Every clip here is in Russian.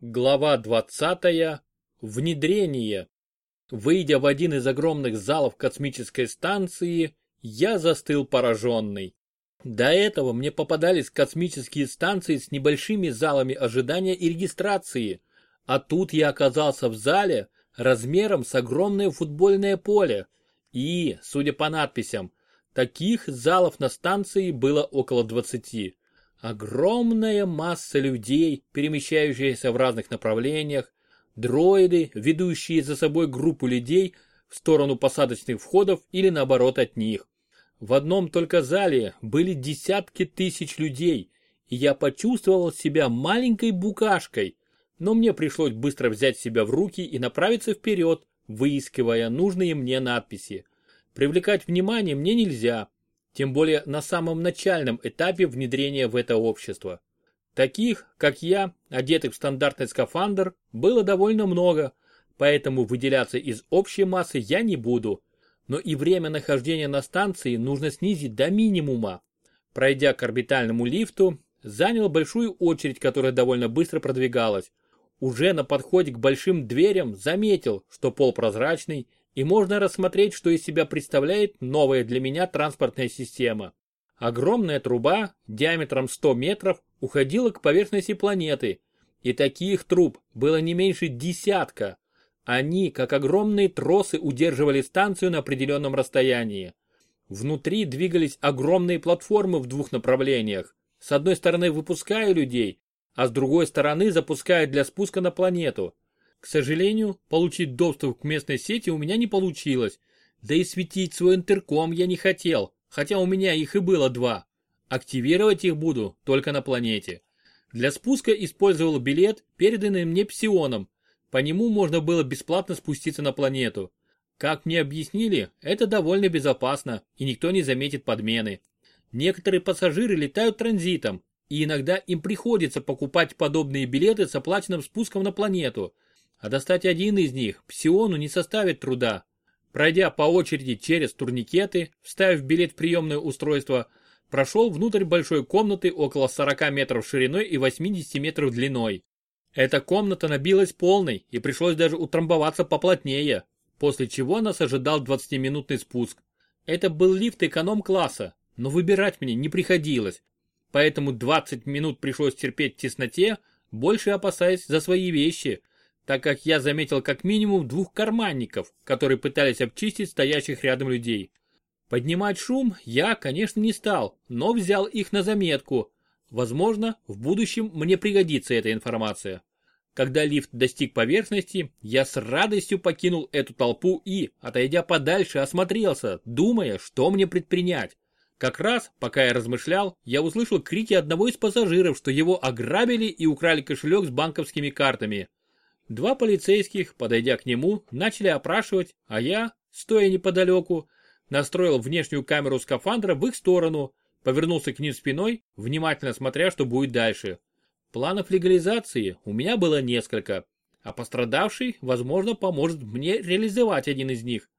Глава 20. Внедрение. Выйдя в один из огромных залов космической станции, я застыл пораженный. До этого мне попадались космические станции с небольшими залами ожидания и регистрации, а тут я оказался в зале размером с огромное футбольное поле. И, судя по надписям, таких залов на станции было около 20. Огромная масса людей, перемещающаяся в разных направлениях, дроиды, ведущие за собой группу людей в сторону посадочных входов или наоборот от них. В одном только зале были десятки тысяч людей, и я почувствовал себя маленькой букашкой, но мне пришлось быстро взять себя в руки и направиться вперед, выискивая нужные мне надписи. Привлекать внимание мне нельзя, тем более на самом начальном этапе внедрения в это общество. Таких, как я, одетых в стандартный скафандр, было довольно много, поэтому выделяться из общей массы я не буду. Но и время нахождения на станции нужно снизить до минимума. Пройдя к орбитальному лифту, занял большую очередь, которая довольно быстро продвигалась. Уже на подходе к большим дверям заметил, что пол прозрачный и можно рассмотреть, что из себя представляет новая для меня транспортная система. Огромная труба диаметром 100 метров уходила к поверхности планеты, и таких труб было не меньше десятка. Они, как огромные тросы, удерживали станцию на определенном расстоянии. Внутри двигались огромные платформы в двух направлениях. С одной стороны выпуская людей, а с другой стороны запуская для спуска на планету. К сожалению, получить доступ к местной сети у меня не получилось. Да и светить свой интерком я не хотел, хотя у меня их и было два. Активировать их буду только на планете. Для спуска использовал билет, переданный мне псионом. По нему можно было бесплатно спуститься на планету. Как мне объяснили, это довольно безопасно, и никто не заметит подмены. Некоторые пассажиры летают транзитом, и иногда им приходится покупать подобные билеты с оплаченным спуском на планету – а достать один из них псиону не составит труда. Пройдя по очереди через турникеты, вставив билет в приемное устройство, прошел внутрь большой комнаты около 40 метров шириной и 80 метров длиной. Эта комната набилась полной и пришлось даже утрамбоваться поплотнее, после чего нас ожидал 20-минутный спуск. Это был лифт эконом-класса, но выбирать мне не приходилось, поэтому 20 минут пришлось терпеть в тесноте, больше опасаясь за свои вещи, так как я заметил как минимум двух карманников, которые пытались обчистить стоящих рядом людей. Поднимать шум я, конечно, не стал, но взял их на заметку. Возможно, в будущем мне пригодится эта информация. Когда лифт достиг поверхности, я с радостью покинул эту толпу и, отойдя подальше, осмотрелся, думая, что мне предпринять. Как раз, пока я размышлял, я услышал крики одного из пассажиров, что его ограбили и украли кошелек с банковскими картами. Два полицейских, подойдя к нему, начали опрашивать, а я, стоя неподалеку, настроил внешнюю камеру скафандра в их сторону, повернулся к ним спиной, внимательно смотря, что будет дальше. Планов легализации у меня было несколько, а пострадавший, возможно, поможет мне реализовать один из них.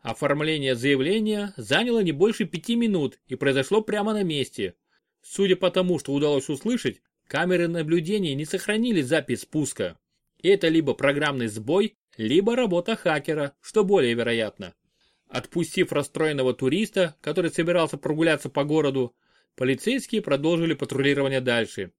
Оформление заявления заняло не больше пяти минут и произошло прямо на месте. Судя по тому, что удалось услышать, камеры наблюдения не сохранили запись спуска. Это либо программный сбой, либо работа хакера, что более вероятно. Отпустив расстроенного туриста, который собирался прогуляться по городу, полицейские продолжили патрулирование дальше.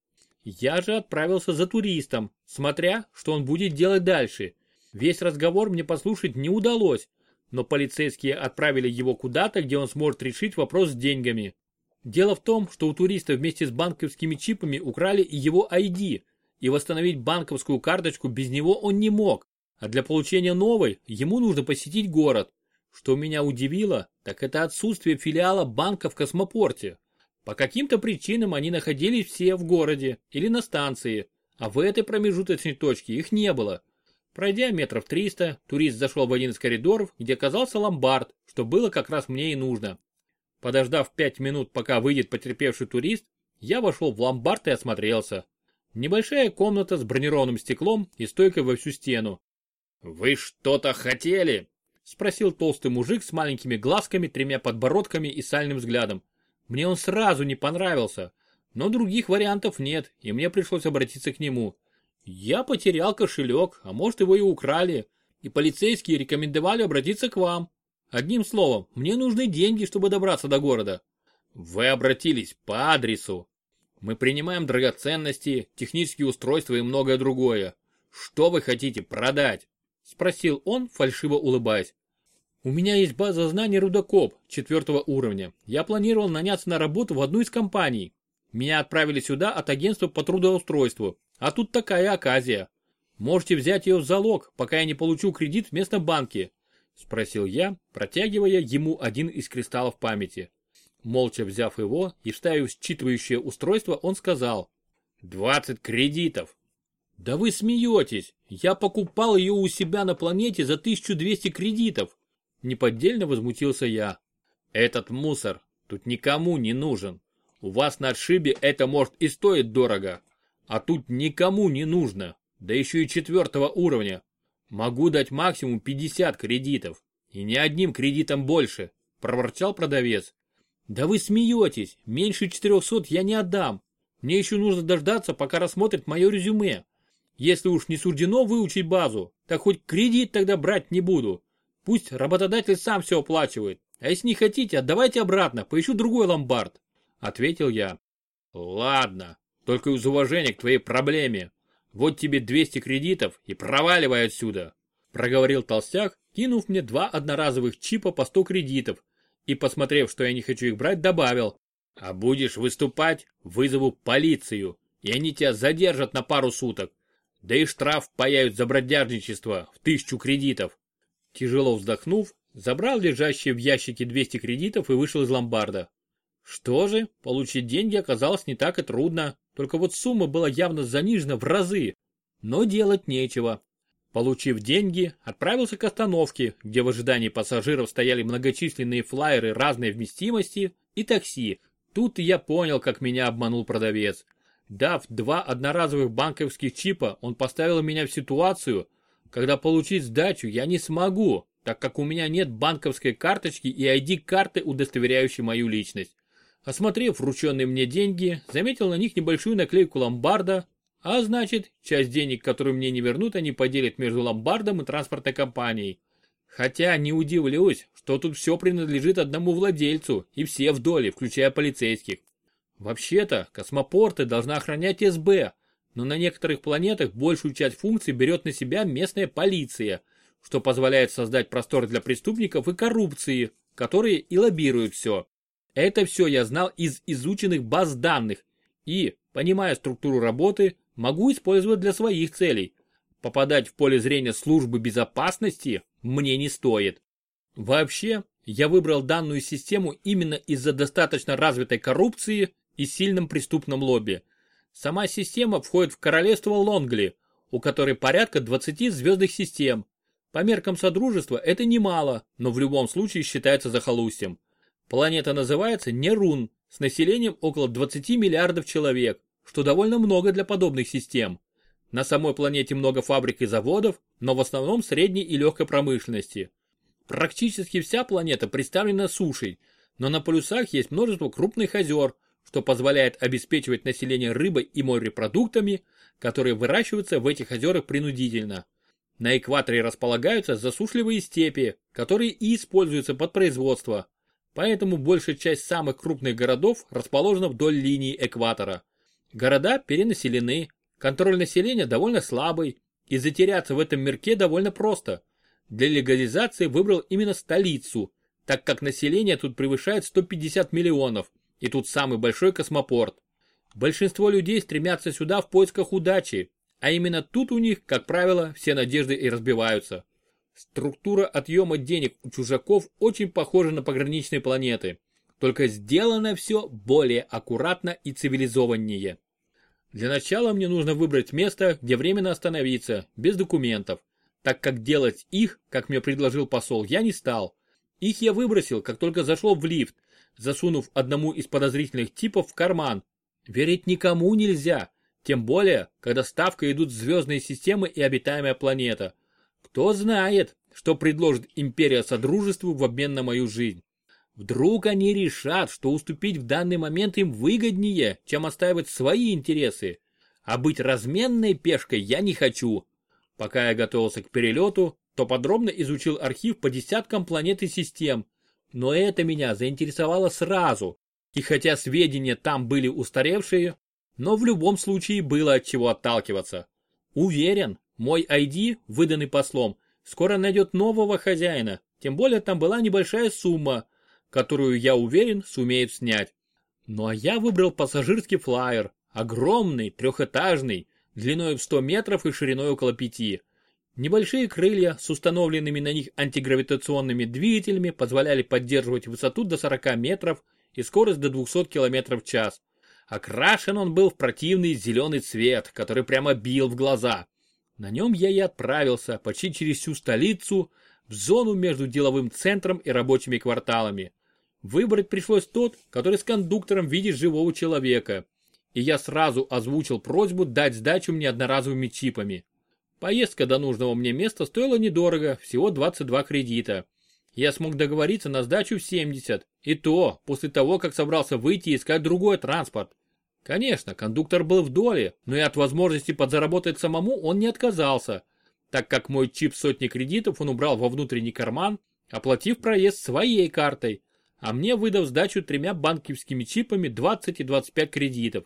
Я же отправился за туристом, смотря, что он будет делать дальше. Весь разговор мне послушать не удалось, но полицейские отправили его куда-то, где он сможет решить вопрос с деньгами. Дело в том, что у туриста вместе с банковскими чипами украли и его ID, и восстановить банковскую карточку без него он не мог, а для получения новой ему нужно посетить город. Что меня удивило, так это отсутствие филиала банка в космопорте. По каким-то причинам они находились все в городе или на станции, а в этой промежуточной точке их не было. Пройдя метров 300, турист зашел в один из коридоров, где оказался ломбард, что было как раз мне и нужно. Подождав 5 минут, пока выйдет потерпевший турист, я вошел в ломбард и осмотрелся. Небольшая комната с бронированным стеклом и стойкой во всю стену. «Вы что-то хотели?» – спросил толстый мужик с маленькими глазками, тремя подбородками и сальным взглядом. Мне он сразу не понравился, но других вариантов нет, и мне пришлось обратиться к нему. Я потерял кошелек, а может его и украли. И полицейские рекомендовали обратиться к вам. Одним словом, мне нужны деньги, чтобы добраться до города. Вы обратились по адресу. Мы принимаем драгоценности, технические устройства и многое другое. Что вы хотите продать? Спросил он, фальшиво улыбаясь. У меня есть база знаний рудокоп четвертого уровня. Я планировал наняться на работу в одну из компаний. Меня отправили сюда от агентства по трудоустройству. А тут такая оказия. Можете взять ее в залог, пока я не получу кредит в местном банке. Спросил я, протягивая ему один из кристаллов памяти. Молча взяв его и вставив считывающее устройство, он сказал. «20 кредитов!» «Да вы смеетесь! Я покупал ее у себя на планете за 1200 кредитов!» Неподдельно возмутился я. Этот мусор тут никому не нужен. У вас на отшибе это может и стоит дорого. А тут никому не нужно. Да еще и четвертого уровня. Могу дать максимум 50 кредитов. И ни одним кредитом больше. Проворчал продавец. Да вы смеетесь. Меньше 400 я не отдам. Мне еще нужно дождаться, пока рассмотрят мое резюме. Если уж не суждено выучить базу, так хоть кредит тогда брать не буду. Пусть работодатель сам все оплачивает. А если не хотите, отдавайте обратно, поищу другой ломбард. Ответил я. Ладно, только из уважения к твоей проблеме. Вот тебе 200 кредитов и проваливай отсюда. Проговорил толстяк, кинув мне два одноразовых чипа по 100 кредитов и, посмотрев, что я не хочу их брать, добавил. А будешь выступать, вызову полицию, и они тебя задержат на пару суток. Да и штраф паяют за бродяжничество в тысячу кредитов. Тяжело вздохнув, забрал лежащие в ящике 200 кредитов и вышел из ломбарда. Что же, получить деньги оказалось не так и трудно, только вот сумма была явно занижена в разы. Но делать нечего. Получив деньги, отправился к остановке, где в ожидании пассажиров стояли многочисленные флайеры разной вместимости и такси. Тут я понял, как меня обманул продавец. Дав два одноразовых банковских чипа, он поставил меня в ситуацию, когда получить сдачу я не смогу, так как у меня нет банковской карточки и ID-карты, удостоверяющей мою личность. Осмотрев врученные мне деньги, заметил на них небольшую наклейку ломбарда, а значит, часть денег, которую мне не вернут, они поделят между ломбардом и транспортной компанией. Хотя не удивлюсь, что тут все принадлежит одному владельцу и все в доле, включая полицейских. Вообще-то, космопорты должна охранять СБ, но на некоторых планетах большую часть функций берет на себя местная полиция, что позволяет создать простор для преступников и коррупции, которые и лоббируют все. Это все я знал из изученных баз данных и, понимая структуру работы, могу использовать для своих целей. Попадать в поле зрения службы безопасности мне не стоит. Вообще, я выбрал данную систему именно из-за достаточно развитой коррупции и сильном преступном лобби. Сама система входит в королевство Лонгли, у которой порядка 20 звездных систем. По меркам Содружества это немало, но в любом случае считается захолустьем. Планета называется Нерун, с населением около 20 миллиардов человек, что довольно много для подобных систем. На самой планете много фабрик и заводов, но в основном средней и легкой промышленности. Практически вся планета представлена сушей, но на полюсах есть множество крупных озер, что позволяет обеспечивать население рыбой и морепродуктами, которые выращиваются в этих озерах принудительно. На экваторе располагаются засушливые степи, которые и используются под производство. Поэтому большая часть самых крупных городов расположена вдоль линии экватора. Города перенаселены, контроль населения довольно слабый, и затеряться в этом мирке довольно просто. Для легализации выбрал именно столицу, так как население тут превышает 150 миллионов, и тут самый большой космопорт. Большинство людей стремятся сюда в поисках удачи, а именно тут у них, как правило, все надежды и разбиваются. Структура отъема денег у чужаков очень похожа на пограничные планеты, только сделано все более аккуратно и цивилизованнее. Для начала мне нужно выбрать место, где временно остановиться, без документов, так как делать их, как мне предложил посол, я не стал. Их я выбросил, как только зашел в лифт, засунув одному из подозрительных типов в карман. Верить никому нельзя, тем более, когда ставкой идут звездные системы и обитаемая планета. Кто знает, что предложит империя Содружеству в обмен на мою жизнь. Вдруг они решат, что уступить в данный момент им выгоднее, чем отстаивать свои интересы. а быть разменной пешкой я не хочу. Пока я готовился к перелету, то подробно изучил архив по десяткам планет и систем, но это меня заинтересовало сразу, и хотя сведения там были устаревшие, но в любом случае было от чего отталкиваться. Уверен, мой ID, выданный послом, скоро найдет нового хозяина, тем более там была небольшая сумма, которую, я уверен, сумеют снять. Ну а я выбрал пассажирский флайер, огромный, трехэтажный, длиной в 100 метров и шириной около 5. Небольшие крылья с установленными на них антигравитационными двигателями позволяли поддерживать высоту до 40 метров и скорость до 200 км в час. Окрашен он был в противный зеленый цвет, который прямо бил в глаза. На нем я и отправился почти через всю столицу в зону между деловым центром и рабочими кварталами. Выбрать пришлось тот, который с кондуктором видит живого человека. И я сразу озвучил просьбу дать сдачу мне одноразовыми чипами. Поездка до нужного мне места стоила недорого, всего 22 кредита. Я смог договориться на сдачу в 70, и то после того, как собрался выйти и искать другой транспорт. Конечно, кондуктор был в доле, но и от возможности подзаработать самому он не отказался, так как мой чип сотни кредитов он убрал во внутренний карман, оплатив проезд своей картой, а мне выдав сдачу тремя банковскими чипами 20 и 25 кредитов.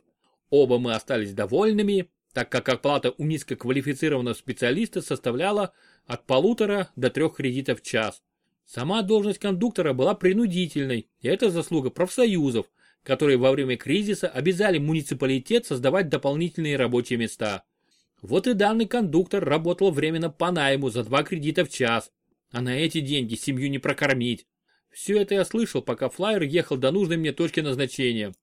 Оба мы остались довольными, так как оплата у низкоквалифицированного специалиста составляла от полутора до трех кредитов в час. Сама должность кондуктора была принудительной, и это заслуга профсоюзов, которые во время кризиса обязали муниципалитет создавать дополнительные рабочие места. Вот и данный кондуктор работал временно по найму за два кредита в час, а на эти деньги семью не прокормить. Все это я слышал, пока флайер ехал до нужной мне точки назначения.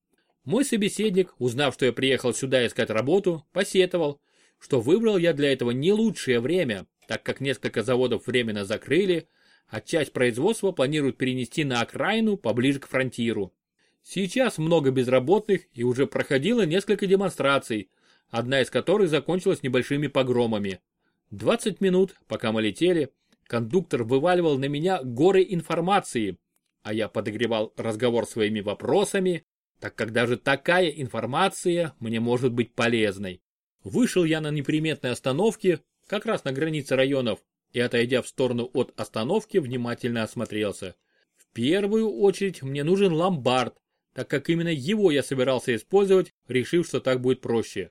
Мой собеседник, узнав, что я приехал сюда искать работу, посетовал, что выбрал я для этого не лучшее время, так как несколько заводов временно закрыли, а часть производства планируют перенести на окраину поближе к фронтиру. Сейчас много безработных и уже проходило несколько демонстраций, одна из которых закончилась небольшими погромами. 20 минут, пока мы летели, кондуктор вываливал на меня горы информации, а я подогревал разговор своими вопросами, так как даже такая информация мне может быть полезной. Вышел я на неприметной остановке, как раз на границе районов, и отойдя в сторону от остановки, внимательно осмотрелся. В первую очередь мне нужен ломбард, так как именно его я собирался использовать, решив, что так будет проще.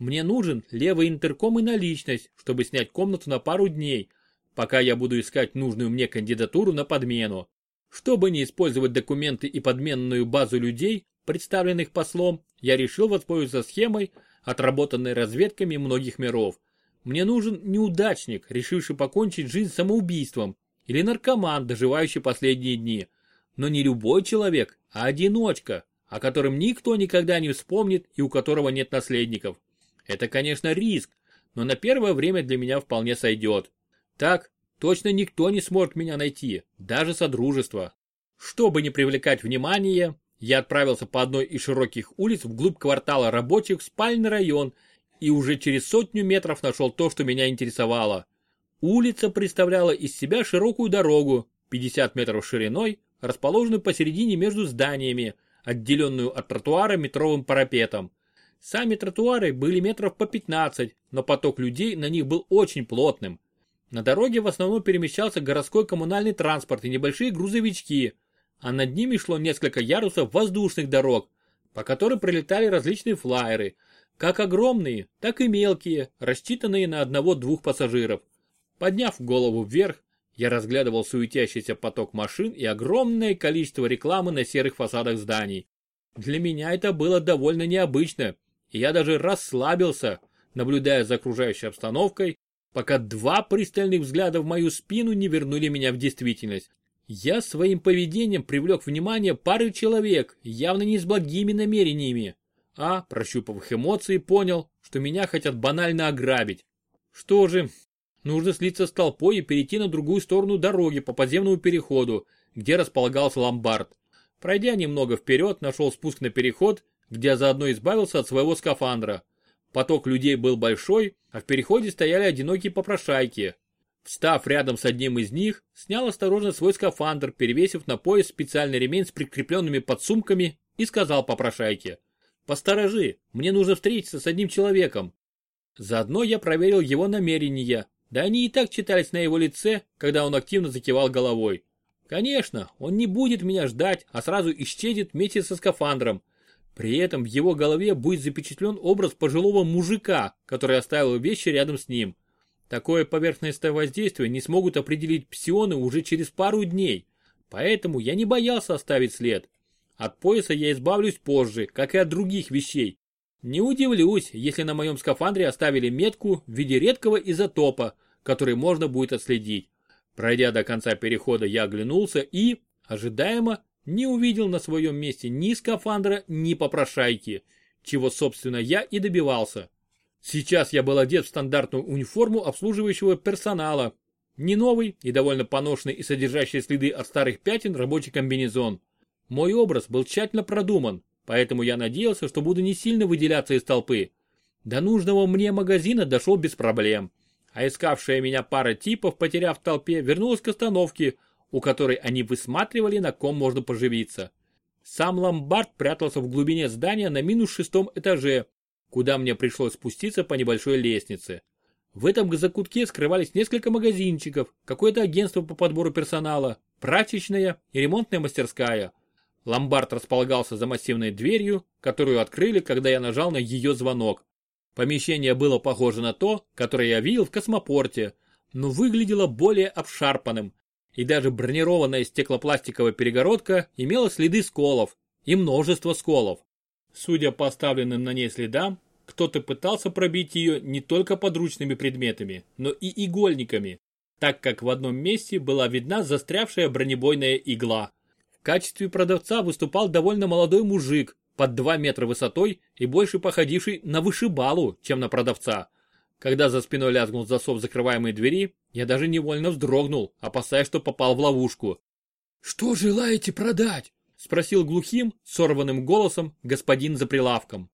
Мне нужен левый интерком и наличность, чтобы снять комнату на пару дней, пока я буду искать нужную мне кандидатуру на подмену. Чтобы не использовать документы и подменную базу людей, представленных послом, я решил воспользоваться схемой, отработанной разведками многих миров. Мне нужен неудачник, решивший покончить жизнь самоубийством, или наркоман, доживающий последние дни. Но не любой человек, а одиночка, о котором никто никогда не вспомнит и у которого нет наследников. Это, конечно, риск, но на первое время для меня вполне сойдет. Так, точно никто не сможет меня найти, даже содружество. Чтобы не привлекать внимание, я отправился по одной из широких улиц вглубь квартала рабочих в спальный район и уже через сотню метров нашел то, что меня интересовало. Улица представляла из себя широкую дорогу, 50 метров шириной, расположенную посередине между зданиями, отделенную от тротуара метровым парапетом. Сами тротуары были метров по 15, но поток людей на них был очень плотным. На дороге в основном перемещался городской коммунальный транспорт и небольшие грузовички, а над ними шло несколько ярусов воздушных дорог, по которым пролетали различные флайеры, как огромные, так и мелкие, рассчитанные на одного-двух пассажиров. Подняв голову вверх, я разглядывал суетящийся поток машин и огромное количество рекламы на серых фасадах зданий. Для меня это было довольно необычно, и я даже расслабился, наблюдая за окружающей обстановкой, пока два пристальных взгляда в мою спину не вернули меня в действительность. Я своим поведением привлек внимание пары человек, явно не с благими намерениями, а, прощупав их эмоции, понял, что меня хотят банально ограбить. Что же, нужно слиться с толпой и перейти на другую сторону дороги по подземному переходу, где располагался ломбард. Пройдя немного вперед, нашел спуск на переход, где заодно избавился от своего скафандра. Поток людей был большой, а в переходе стояли одинокие попрошайки, Встав рядом с одним из них, снял осторожно свой скафандр, перевесив на пояс специальный ремень с прикрепленными подсумками и сказал попрошайке. посторожи, мне нужно встретиться с одним человеком. Заодно я проверил его намерения, да они и так читались на его лице, когда он активно закивал головой. Конечно, он не будет меня ждать, а сразу исчезнет вместе со скафандром. При этом в его голове будет запечатлен образ пожилого мужика, который оставил вещи рядом с ним. Такое поверхностное воздействие не смогут определить псионы уже через пару дней. Поэтому я не боялся оставить след. От пояса я избавлюсь позже, как и от других вещей. Не удивлюсь, если на моем скафандре оставили метку в виде редкого изотопа, который можно будет отследить. Пройдя до конца перехода, я оглянулся и, ожидаемо, не увидел на своем месте ни скафандра, ни попрошайки, чего, собственно, я и добивался. Сейчас я был одет в стандартную униформу обслуживающего персонала. Не новый и довольно поношенный и содержащий следы от старых пятен рабочий комбинезон. Мой образ был тщательно продуман, поэтому я надеялся, что буду не сильно выделяться из толпы. До нужного мне магазина дошел без проблем, а искавшая меня пара типов, потеряв в толпе, вернулась к остановке, у которой они высматривали, на ком можно поживиться. Сам ломбард прятался в глубине здания на минус шестом этаже, куда мне пришлось спуститься по небольшой лестнице. В этом закутке скрывались несколько магазинчиков, какое-то агентство по подбору персонала, прачечная и ремонтная мастерская – Ломбард располагался за массивной дверью, которую открыли, когда я нажал на ее звонок. Помещение было похоже на то, которое я видел в космопорте, но выглядело более обшарпанным, и даже бронированная стеклопластиковая перегородка имела следы сколов и множество сколов. Судя по оставленным на ней следам, кто-то пытался пробить ее не только подручными предметами, но и игольниками, так как в одном месте была видна застрявшая бронебойная игла качестве продавца выступал довольно молодой мужик, под 2 метра высотой и больше походивший на вышибалу, чем на продавца. Когда за спиной лязгнул засов закрываемой двери, я даже невольно вздрогнул, опасаясь, что попал в ловушку. «Что желаете продать?» – спросил глухим, сорванным голосом господин за прилавком.